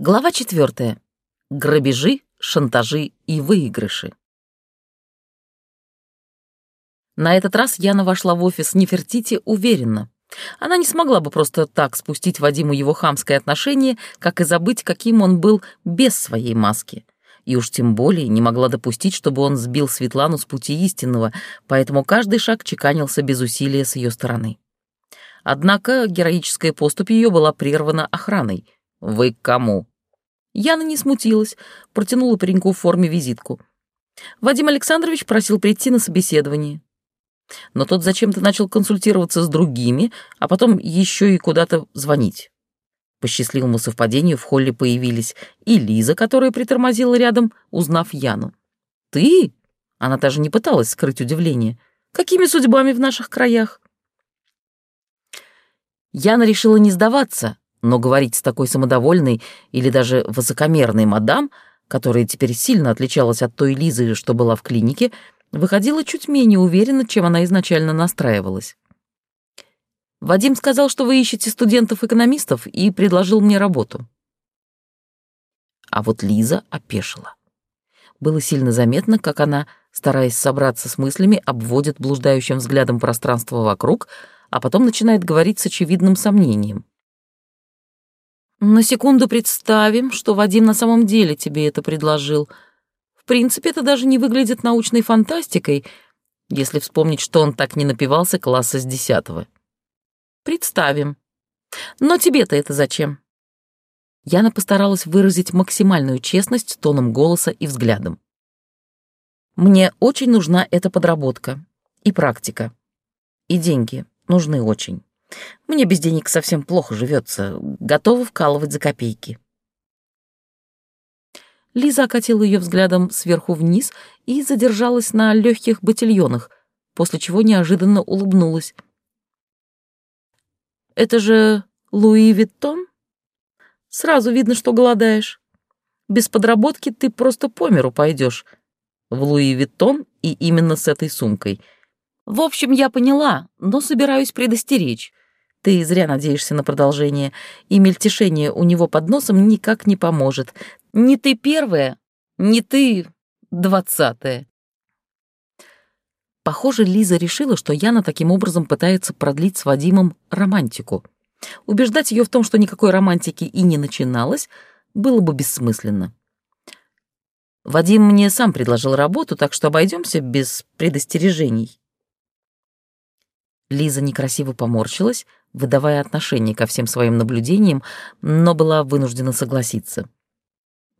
Глава четвертая. Грабежи, шантажи и выигрыши. На этот раз Яна вошла в офис Нефертити уверенно. Она не смогла бы просто так спустить Вадиму его хамское отношение, как и забыть, каким он был без своей маски. И уж тем более не могла допустить, чтобы он сбил Светлану с пути истинного, поэтому каждый шаг чеканился без усилия с ее стороны. Однако героическая поступь ее была прервана охраной. «Вы к кому?» Яна не смутилась, протянула пареньку в форме визитку. Вадим Александрович просил прийти на собеседование. Но тот зачем-то начал консультироваться с другими, а потом еще и куда-то звонить. По счастливому совпадению в холле появились и Лиза, которая притормозила рядом, узнав Яну. «Ты?» — она даже не пыталась скрыть удивление. «Какими судьбами в наших краях?» Яна решила не сдаваться, но говорить с такой самодовольной или даже высокомерной мадам, которая теперь сильно отличалась от той Лизы, что была в клинике, выходила чуть менее уверенно, чем она изначально настраивалась. «Вадим сказал, что вы ищете студентов-экономистов и предложил мне работу». А вот Лиза опешила. Было сильно заметно, как она, стараясь собраться с мыслями, обводит блуждающим взглядом пространство вокруг, а потом начинает говорить с очевидным сомнением. На секунду представим, что Вадим на самом деле тебе это предложил. В принципе, это даже не выглядит научной фантастикой, если вспомнить, что он так не напивался класса с десятого. Представим. Но тебе-то это зачем? Яна постаралась выразить максимальную честность тоном голоса и взглядом. Мне очень нужна эта подработка и практика. И деньги нужны очень. Мне без денег совсем плохо живется, готова вкалывать за копейки. Лиза окатила ее взглядом сверху вниз и задержалась на легких ботильонах, после чего неожиданно улыбнулась. «Это же Луи Виттон? Сразу видно, что голодаешь. Без подработки ты просто по миру пойдешь. В Луи Виттон и именно с этой сумкой. В общем, я поняла, но собираюсь предостеречь. Ты зря надеешься на продолжение, и мельтешение у него под носом никак не поможет. Не ты первая, не ты двадцатая. Похоже, Лиза решила, что Яна таким образом пытается продлить с Вадимом романтику. Убеждать ее в том, что никакой романтики и не начиналось, было бы бессмысленно. Вадим мне сам предложил работу, так что обойдемся без предостережений. Лиза некрасиво поморщилась, выдавая отношение ко всем своим наблюдениям, но была вынуждена согласиться.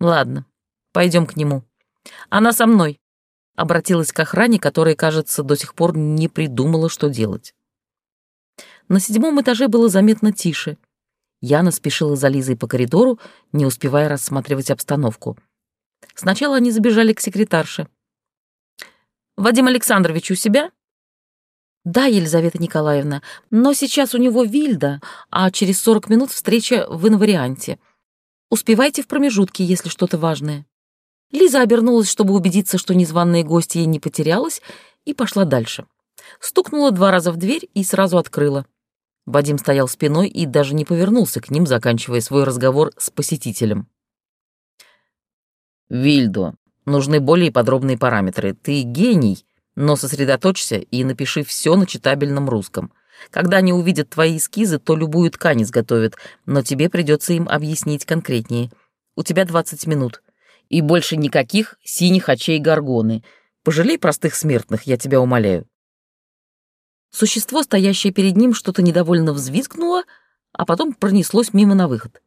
«Ладно, пойдем к нему. Она со мной», — обратилась к охране, которая, кажется, до сих пор не придумала, что делать. На седьмом этаже было заметно тише. Яна спешила за Лизой по коридору, не успевая рассматривать обстановку. Сначала они забежали к секретарше. «Вадим Александрович у себя?» «Да, Елизавета Николаевна, но сейчас у него Вильда, а через сорок минут встреча в инварианте. Успевайте в промежутке, если что-то важное». Лиза обернулась, чтобы убедиться, что незваные гости ей не потерялась, и пошла дальше. Стукнула два раза в дверь и сразу открыла. Вадим стоял спиной и даже не повернулся к ним, заканчивая свой разговор с посетителем. «Вильдо, нужны более подробные параметры. Ты гений, но сосредоточься и напиши все на читабельном русском. Когда они увидят твои эскизы, то любую ткань изготовят, но тебе придется им объяснить конкретнее. У тебя 20 минут. И больше никаких синих очей горгоны. Пожалей простых смертных, я тебя умоляю. Существо, стоящее перед ним, что-то недовольно взвизгнуло, а потом пронеслось мимо на выход.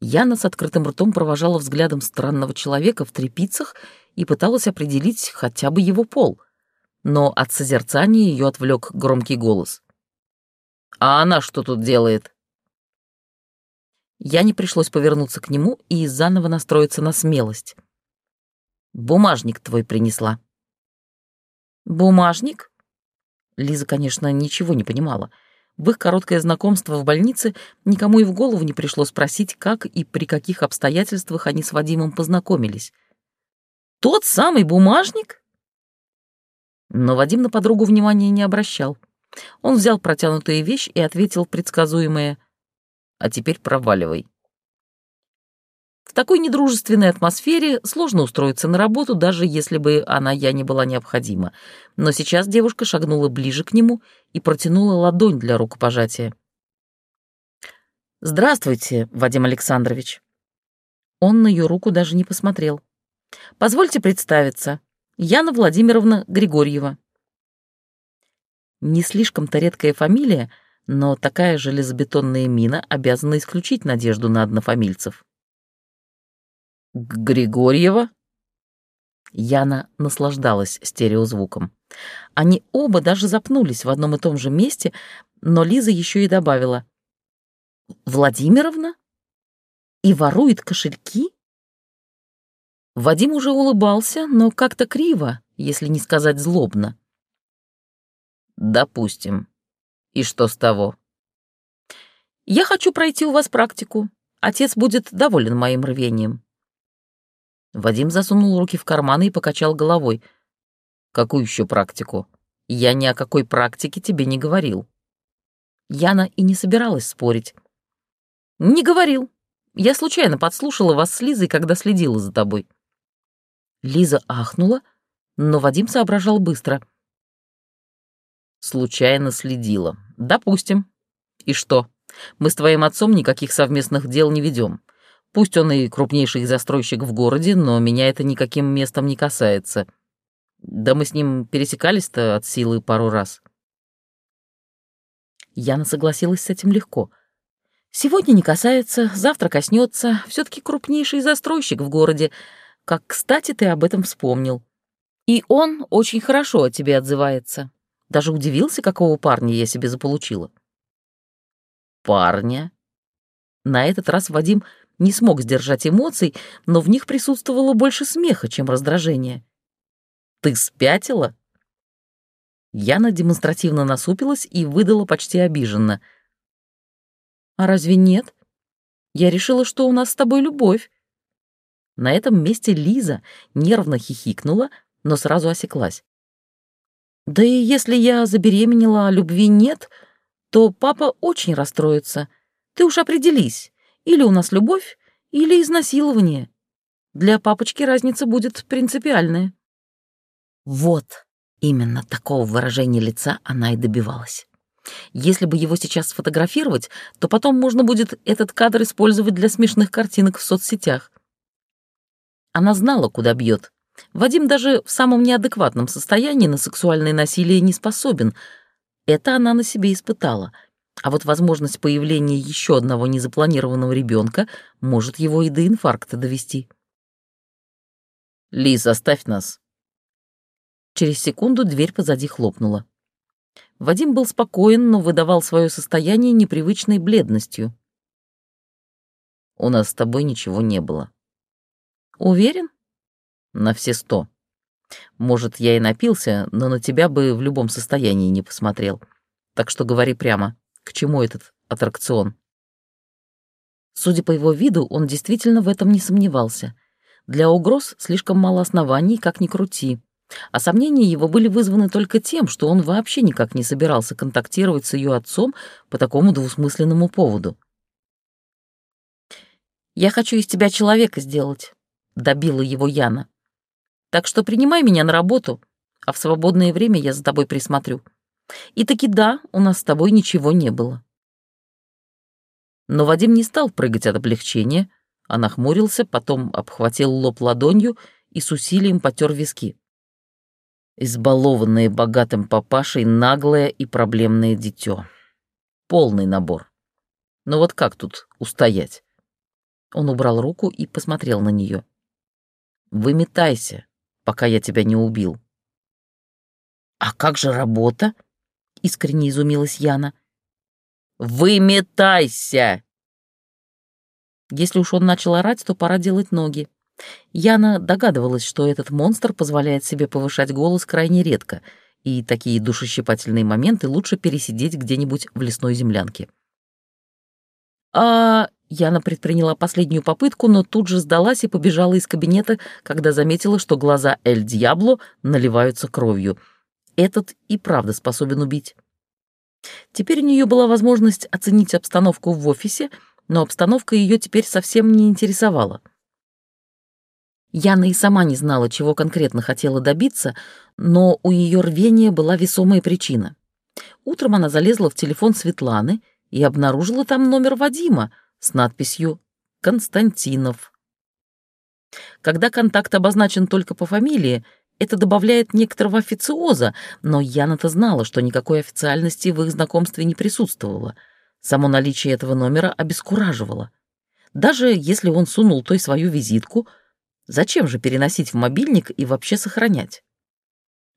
Яна с открытым ртом провожала взглядом странного человека в трепицах и пыталась определить хотя бы его пол — но от созерцания ее отвлек громкий голос. «А она что тут делает?» Я не пришлось повернуться к нему и заново настроиться на смелость. «Бумажник твой принесла». «Бумажник?» Лиза, конечно, ничего не понимала. В их короткое знакомство в больнице никому и в голову не пришло спросить, как и при каких обстоятельствах они с Вадимом познакомились. «Тот самый бумажник?» Но Вадим на подругу внимания не обращал. Он взял протянутую вещь и ответил предсказуемое «А теперь проваливай». такой недружественной атмосфере сложно устроиться на работу, даже если бы она я не была необходима. Но сейчас девушка шагнула ближе к нему и протянула ладонь для рукопожатия. «Здравствуйте, Вадим Александрович». Он на ее руку даже не посмотрел. «Позвольте представиться. Яна Владимировна Григорьева». Не слишком-то редкая фамилия, но такая железобетонная мина обязана исключить надежду на однофамильцев. Григорьева? Яна наслаждалась стереозвуком. Они оба даже запнулись в одном и том же месте, но Лиза еще и добавила. «Владимировна? И ворует кошельки?» Вадим уже улыбался, но как-то криво, если не сказать злобно. «Допустим. И что с того?» «Я хочу пройти у вас практику. Отец будет доволен моим рвением». Вадим засунул руки в карманы и покачал головой. «Какую еще практику? Я ни о какой практике тебе не говорил». Яна и не собиралась спорить. «Не говорил. Я случайно подслушала вас с Лизой, когда следила за тобой». Лиза ахнула, но Вадим соображал быстро. «Случайно следила. Допустим. И что? Мы с твоим отцом никаких совместных дел не ведем. Пусть он и крупнейший застройщик в городе, но меня это никаким местом не касается. Да мы с ним пересекались-то от силы пару раз. Яна согласилась с этим легко. Сегодня не касается, завтра коснется. все таки крупнейший застройщик в городе. Как кстати ты об этом вспомнил. И он очень хорошо о тебе отзывается. Даже удивился, какого парня я себе заполучила. Парня? На этот раз Вадим не смог сдержать эмоций, но в них присутствовало больше смеха, чем раздражения. «Ты спятила?» Яна демонстративно насупилась и выдала почти обиженно. «А разве нет? Я решила, что у нас с тобой любовь». На этом месте Лиза нервно хихикнула, но сразу осеклась. «Да и если я забеременела, а любви нет, то папа очень расстроится. Ты уж определись, или у нас любовь, или изнасилование. Для папочки разница будет принципиальная. Вот именно такого выражения лица она и добивалась. Если бы его сейчас сфотографировать, то потом можно будет этот кадр использовать для смешных картинок в соцсетях. Она знала, куда бьет. Вадим даже в самом неадекватном состоянии на сексуальное насилие не способен. Это она на себе испытала — а вот возможность появления еще одного незапланированного ребенка может его и до инфаркта довести. «Лиз, оставь нас». Через секунду дверь позади хлопнула. Вадим был спокоен, но выдавал свое состояние непривычной бледностью. «У нас с тобой ничего не было». «Уверен?» «На все сто. Может, я и напился, но на тебя бы в любом состоянии не посмотрел. Так что говори прямо, к чему этот аттракцион. Судя по его виду, он действительно в этом не сомневался. Для угроз слишком мало оснований, как ни крути. А сомнения его были вызваны только тем, что он вообще никак не собирался контактировать с ее отцом по такому двусмысленному поводу. «Я хочу из тебя человека сделать», — добила его Яна. «Так что принимай меня на работу, а в свободное время я за тобой присмотрю». И таки да, у нас с тобой ничего не было. Но Вадим не стал прыгать от облегчения, а нахмурился, потом обхватил лоб ладонью и с усилием потер виски. Избалованное богатым папашей наглое и проблемное дитё. Полный набор. Но вот как тут устоять? Он убрал руку и посмотрел на нее. «Выметайся, пока я тебя не убил». «А как же работа?» — искренне изумилась Яна. «Выметайся!» Если уж он начал орать, то пора делать ноги. Яна догадывалась, что этот монстр позволяет себе повышать голос крайне редко, и такие душещипательные моменты лучше пересидеть где-нибудь в лесной землянке. «А...» Яна предприняла последнюю попытку, но тут же сдалась и побежала из кабинета, когда заметила, что глаза Эль Дьябло наливаются кровью — этот и правда способен убить. Теперь у нее была возможность оценить обстановку в офисе, но обстановка ее теперь совсем не интересовала. Яна и сама не знала, чего конкретно хотела добиться, но у ее рвения была весомая причина. Утром она залезла в телефон Светланы и обнаружила там номер Вадима с надписью «Константинов». Когда контакт обозначен только по фамилии, это добавляет некоторого официоза, но Яна-то знала, что никакой официальности в их знакомстве не присутствовало. Само наличие этого номера обескураживало. Даже если он сунул той свою визитку, зачем же переносить в мобильник и вообще сохранять?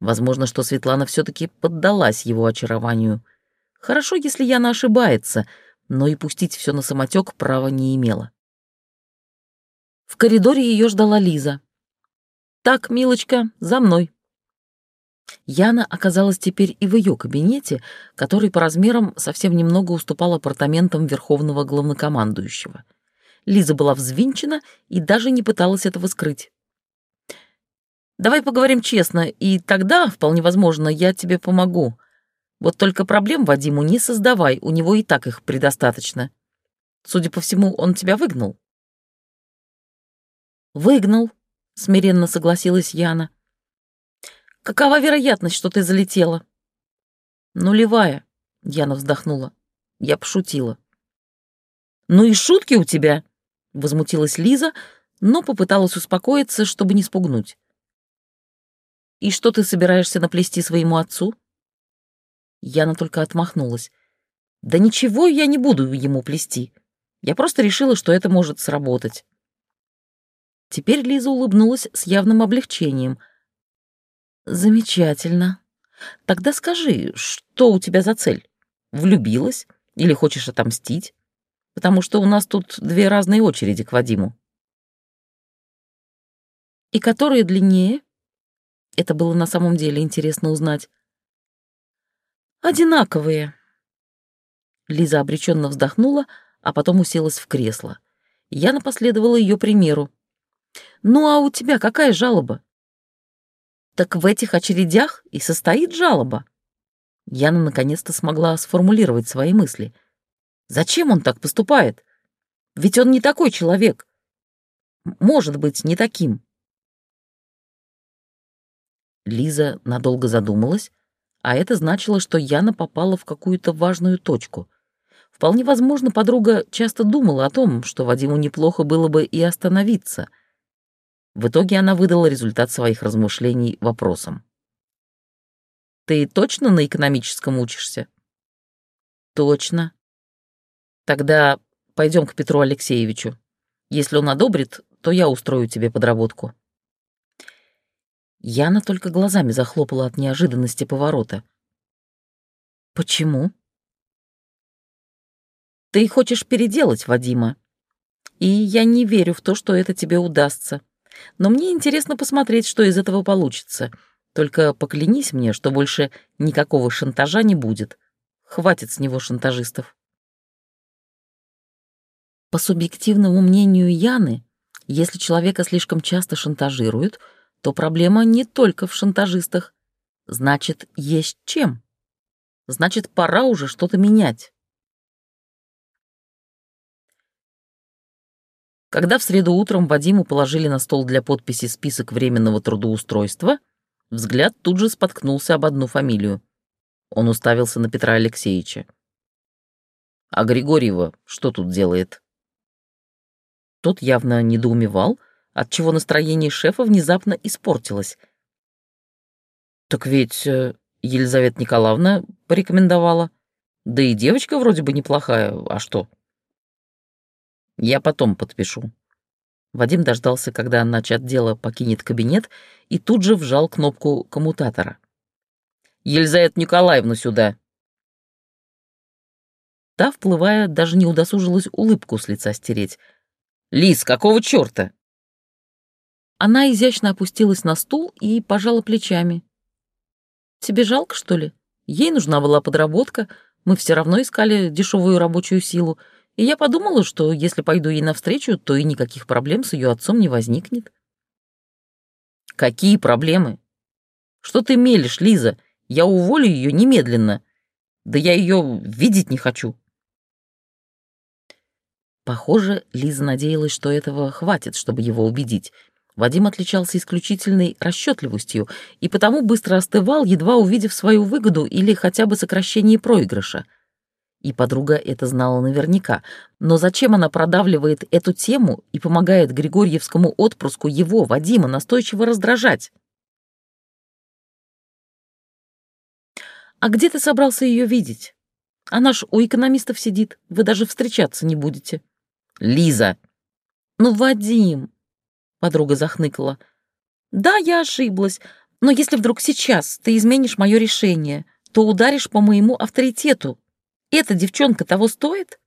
Возможно, что Светлана все-таки поддалась его очарованию. Хорошо, если Яна ошибается, но и пустить все на самотек права не имела. В коридоре ее ждала Лиза. «Так, милочка, за мной». Яна оказалась теперь и в ее кабинете, который по размерам совсем немного уступал апартаментам верховного главнокомандующего. Лиза была взвинчена и даже не пыталась этого скрыть. «Давай поговорим честно, и тогда, вполне возможно, я тебе помогу. Вот только проблем Вадиму не создавай, у него и так их предостаточно. Судя по всему, он тебя выгнал». «Выгнал», — смиренно согласилась Яна. «Какова вероятность, что ты залетела?» «Нулевая», — Яна вздохнула. Я пошутила. «Ну и шутки у тебя!» — возмутилась Лиза, но попыталась успокоиться, чтобы не спугнуть. «И что ты собираешься наплести своему отцу?» Яна только отмахнулась. «Да ничего я не буду ему плести. Я просто решила, что это может сработать». Теперь Лиза улыбнулась с явным облегчением. «Замечательно. Тогда скажи, что у тебя за цель? Влюбилась или хочешь отомстить? Потому что у нас тут две разные очереди к Вадиму». «И которые длиннее?» Это было на самом деле интересно узнать. «Одинаковые». Лиза обреченно вздохнула, а потом уселась в кресло. Я напоследовала ее примеру. Ну а у тебя какая жалоба? Так в этих очередях и состоит жалоба. Яна наконец-то смогла сформулировать свои мысли. Зачем он так поступает? Ведь он не такой человек. Может быть, не таким. Лиза надолго задумалась, а это значило, что Яна попала в какую-то важную точку. Вполне возможно, подруга часто думала о том, что Вадиму неплохо было бы и остановиться — в итоге она выдала результат своих размышлений вопросом. «Ты точно на экономическом учишься?» «Точно». «Тогда пойдем к Петру Алексеевичу. Если он одобрит, то я устрою тебе подработку». Яна только глазами захлопала от неожиданности поворота. «Почему?» «Ты хочешь переделать Вадима, и я не верю в то, что это тебе удастся но мне интересно посмотреть, что из этого получится. Только поклянись мне, что больше никакого шантажа не будет. Хватит с него шантажистов. По субъективному мнению Яны, если человека слишком часто шантажируют, то проблема не только в шантажистах. Значит, есть чем. Значит, пора уже что-то менять. Когда в среду утром Вадиму положили на стол для подписи список временного трудоустройства, взгляд тут же споткнулся об одну фамилию. Он уставился на Петра Алексеевича. «А Григорьева что тут делает?» Тот явно недоумевал, отчего настроение шефа внезапно испортилось. «Так ведь э, Елизавета Николаевна порекомендовала. Да и девочка вроде бы неплохая, а что?» Я потом подпишу». Вадим дождался, когда начат дело покинет кабинет, и тут же вжал кнопку коммутатора. «Елизавета Николаевна сюда!» Та, вплывая, даже не удосужилась улыбку с лица стереть. «Лис, какого черта?» Она изящно опустилась на стул и пожала плечами. «Тебе жалко, что ли? Ей нужна была подработка, мы все равно искали дешевую рабочую силу, и я подумала, что если пойду ей навстречу, то и никаких проблем с ее отцом не возникнет. Какие проблемы? Что ты мелешь, Лиза? Я уволю ее немедленно. Да я ее видеть не хочу. Похоже, Лиза надеялась, что этого хватит, чтобы его убедить. Вадим отличался исключительной расчетливостью и потому быстро остывал, едва увидев свою выгоду или хотя бы сокращение проигрыша. И подруга это знала наверняка. Но зачем она продавливает эту тему и помогает Григорьевскому отпрыску его, Вадима, настойчиво раздражать? «А где ты собрался ее видеть? Она ж у экономистов сидит, вы даже встречаться не будете». «Лиза!» «Ну, Вадим!» Подруга захныкала. «Да, я ошиблась, но если вдруг сейчас ты изменишь мое решение, то ударишь по моему авторитету. Эта девчонка того стоит?»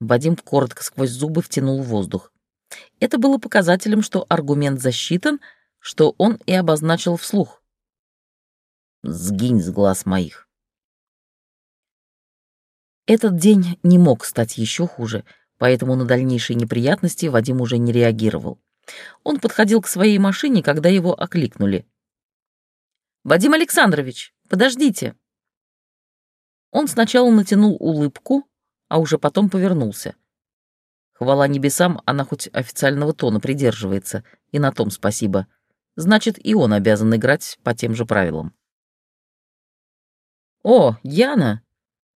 Вадим коротко сквозь зубы втянул воздух. Это было показателем, что аргумент засчитан, что он и обозначил вслух. «Сгинь с глаз моих». Этот день не мог стать еще хуже — поэтому на дальнейшие неприятности Вадим уже не реагировал. Он подходил к своей машине, когда его окликнули. «Вадим Александрович, подождите!» Он сначала натянул улыбку, а уже потом повернулся. Хвала небесам, она хоть официального тона придерживается, и на том спасибо. Значит, и он обязан играть по тем же правилам. «О, Яна!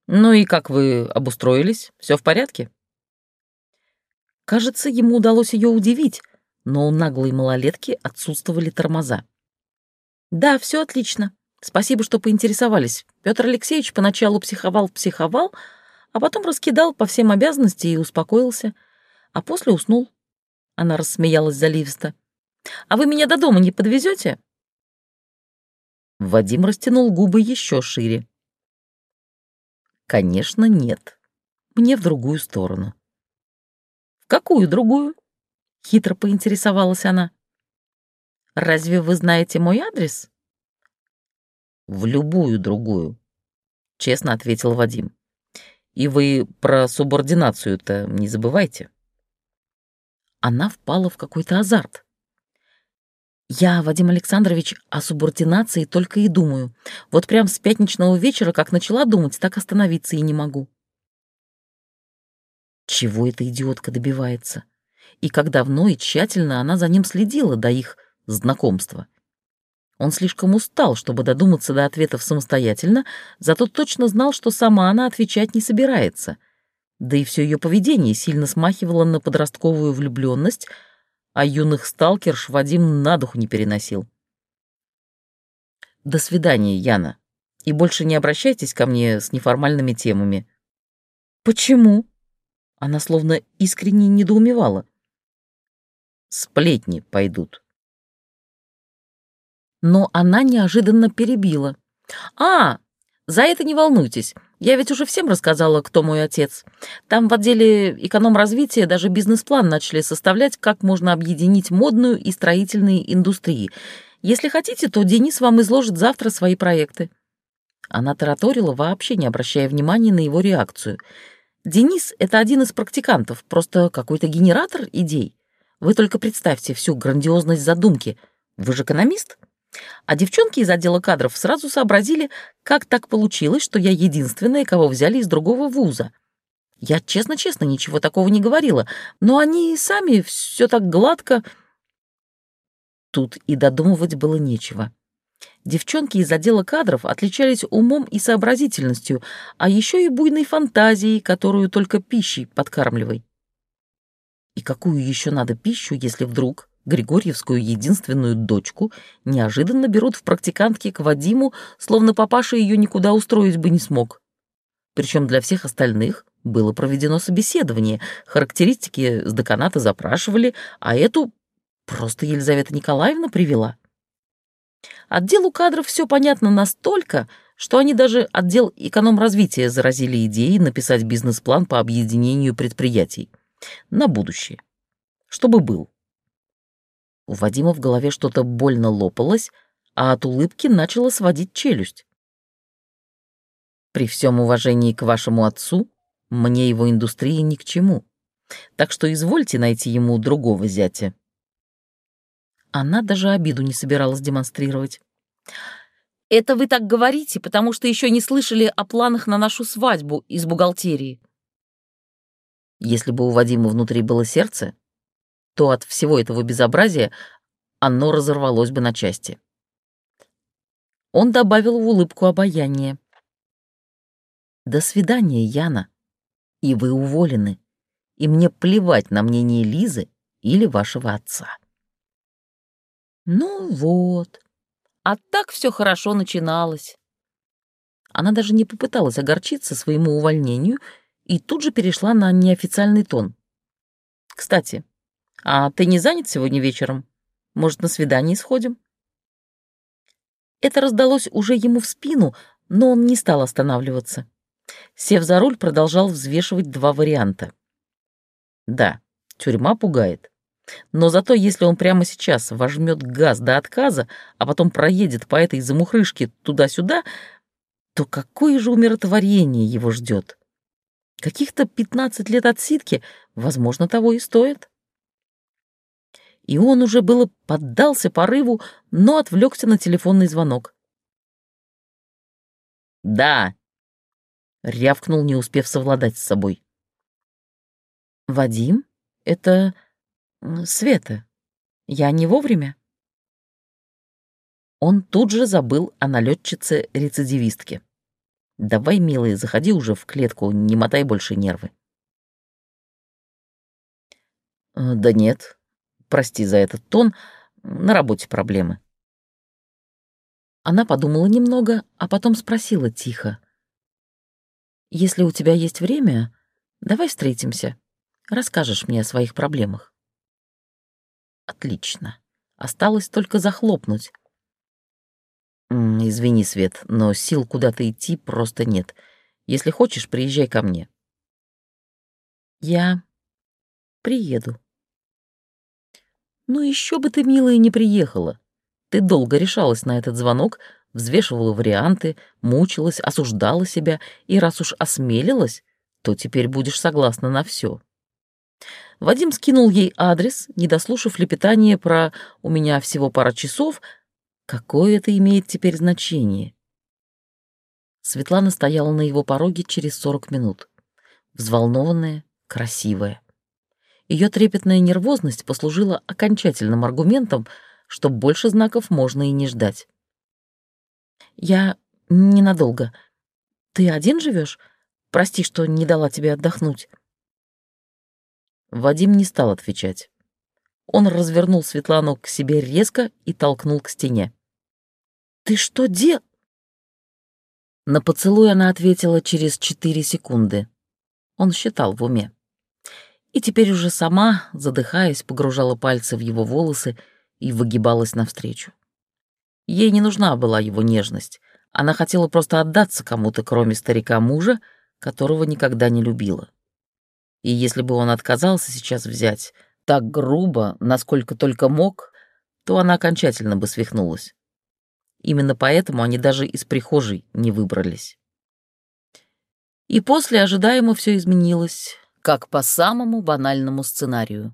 Ну и как вы обустроились? Все в порядке?» Кажется, ему удалось ее удивить, но у наглой малолетки отсутствовали тормоза. «Да, все отлично. Спасибо, что поинтересовались. Петр Алексеевич поначалу психовал-психовал, а потом раскидал по всем обязанности и успокоился, а после уснул». Она рассмеялась заливисто. «А вы меня до дома не подвезете?» Вадим растянул губы еще шире. «Конечно, нет. Мне в другую сторону». «Какую другую?» — хитро поинтересовалась она. «Разве вы знаете мой адрес?» «В любую другую», — честно ответил Вадим. «И вы про субординацию-то не забывайте». Она впала в какой-то азарт. «Я, Вадим Александрович, о субординации только и думаю. Вот прям с пятничного вечера, как начала думать, так остановиться и не могу». Чего эта идиотка добивается? И как давно и тщательно она за ним следила до их знакомства. Он слишком устал, чтобы додуматься до ответов самостоятельно, зато точно знал, что сама она отвечать не собирается. Да и все ее поведение сильно смахивало на подростковую влюбленность, а юных сталкерш Вадим на дух не переносил. «До свидания, Яна, и больше не обращайтесь ко мне с неформальными темами». «Почему?» Она словно искренне недоумевала. «Сплетни пойдут». Но она неожиданно перебила. «А, за это не волнуйтесь. Я ведь уже всем рассказала, кто мой отец. Там в отделе эконом-развития даже бизнес-план начали составлять, как можно объединить модную и строительные индустрии. Если хотите, то Денис вам изложит завтра свои проекты». Она тараторила, вообще не обращая внимания на его реакцию — Денис — это один из практикантов, просто какой-то генератор идей. Вы только представьте всю грандиозность задумки. Вы же экономист? А девчонки из отдела кадров сразу сообразили, как так получилось, что я единственная, кого взяли из другого вуза. Я честно-честно ничего такого не говорила, но они сами все так гладко... Тут и додумывать было нечего. Девчонки из отдела кадров отличались умом и сообразительностью, а еще и буйной фантазией, которую только пищей подкармливай. И какую еще надо пищу, если вдруг Григорьевскую единственную дочку неожиданно берут в практикантки к Вадиму, словно папаша ее никуда устроить бы не смог? Причем для всех остальных было проведено собеседование, характеристики с деканата запрашивали, а эту просто Елизавета Николаевна привела. Отделу кадров все понятно настолько, что они даже отдел эконом-развития заразили идеей написать бизнес-план по объединению предприятий. На будущее. Чтобы был. У Вадима в голове что-то больно лопалось, а от улыбки начала сводить челюсть. При всем уважении к вашему отцу, мне его индустрия ни к чему. Так что извольте найти ему другого зятя. Она даже обиду не собиралась демонстрировать. «Это вы так говорите, потому что еще не слышали о планах на нашу свадьбу из бухгалтерии». Если бы у Вадима внутри было сердце, то от всего этого безобразия оно разорвалось бы на части. Он добавил в улыбку обаяние. «До свидания, Яна. И вы уволены. И мне плевать на мнение Лизы или вашего отца». Ну вот. А так все хорошо начиналось. Она даже не попыталась огорчиться своему увольнению и тут же перешла на неофициальный тон. «Кстати, а ты не занят сегодня вечером? Может, на свидание сходим?» Это раздалось уже ему в спину, но он не стал останавливаться. Сев за руль, продолжал взвешивать два варианта. Да, тюрьма пугает. Но зато если он прямо сейчас вожмет газ до отказа, а потом проедет по этой замухрышке туда-сюда, то какое же умиротворение его ждет? Каких-то 15 лет отсидки, возможно, того и стоит. И он уже было поддался порыву, но отвлекся на телефонный звонок. «Да!» — рявкнул, не успев совладать с собой. «Вадим, это Света, я не вовремя?» Он тут же забыл о налетчице-рецидивистке. «Давай, милый, заходи уже в клетку, не мотай больше нервы». «Э, «Да нет, прости за этот тон, на работе проблемы». Она подумала немного, а потом спросила тихо. «Если у тебя есть время, давай встретимся, расскажешь мне о своих проблемах». Отлично. Осталось только захлопнуть. «Извини, Свет, но сил куда-то идти просто нет. Если хочешь, приезжай ко мне». «Я приеду». «Ну еще бы ты, милая, не приехала. Ты долго решалась на этот звонок, взвешивала варианты, мучилась, осуждала себя, и раз уж осмелилась, то теперь будешь согласна на все. Вадим скинул ей адрес, не дослушав лепетание про «у меня всего пара часов», какое это имеет теперь значение? Светлана стояла на его пороге через сорок минут. Взволнованная, красивая. Ее трепетная нервозность послужила окончательным аргументом, что больше знаков можно и не ждать. «Я ненадолго. Ты один живешь? Прости, что не дала тебе отдохнуть». Вадим не стал отвечать. Он развернул Светлану к себе резко и толкнул к стене. «Ты что дел?» На поцелуй она ответила через четыре секунды. Он считал в уме. И теперь уже сама, задыхаясь, погружала пальцы в его волосы и выгибалась навстречу. Ей не нужна была его нежность. Она хотела просто отдаться кому-то, кроме старика мужа, которого никогда не любила. И если бы он отказался сейчас взять так грубо, насколько только мог, то она окончательно бы свихнулась. Именно поэтому они даже из прихожей не выбрались. И после ожидаемо все изменилось, как по самому банальному сценарию.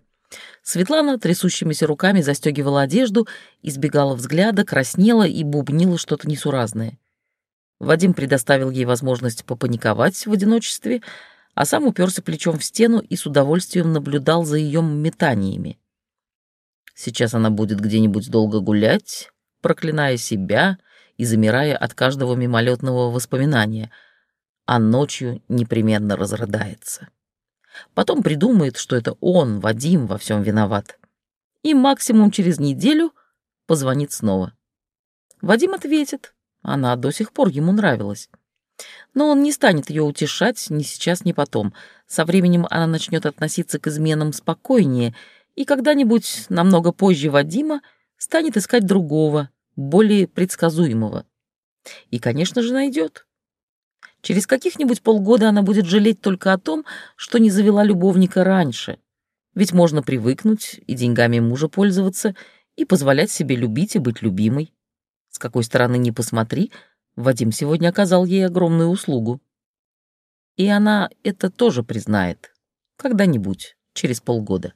Светлана трясущимися руками застегивала одежду, избегала взгляда, краснела и бубнила что-то несуразное. Вадим предоставил ей возможность попаниковать в одиночестве, а сам уперся плечом в стену и с удовольствием наблюдал за ее метаниями. Сейчас она будет где-нибудь долго гулять, проклиная себя и замирая от каждого мимолетного воспоминания, а ночью непременно разрыдается. Потом придумает, что это он, Вадим, во всем виноват. И максимум через неделю позвонит снова. Вадим ответит, она до сих пор ему нравилась. Но он не станет ее утешать ни сейчас, ни потом. Со временем она начнет относиться к изменам спокойнее, и когда-нибудь, намного позже Вадима, станет искать другого, более предсказуемого. И, конечно же, найдет. Через каких-нибудь полгода она будет жалеть только о том, что не завела любовника раньше. Ведь можно привыкнуть и деньгами мужа пользоваться, и позволять себе любить и быть любимой. С какой стороны ни посмотри — Вадим сегодня оказал ей огромную услугу. И она это тоже признает. Когда-нибудь, через полгода.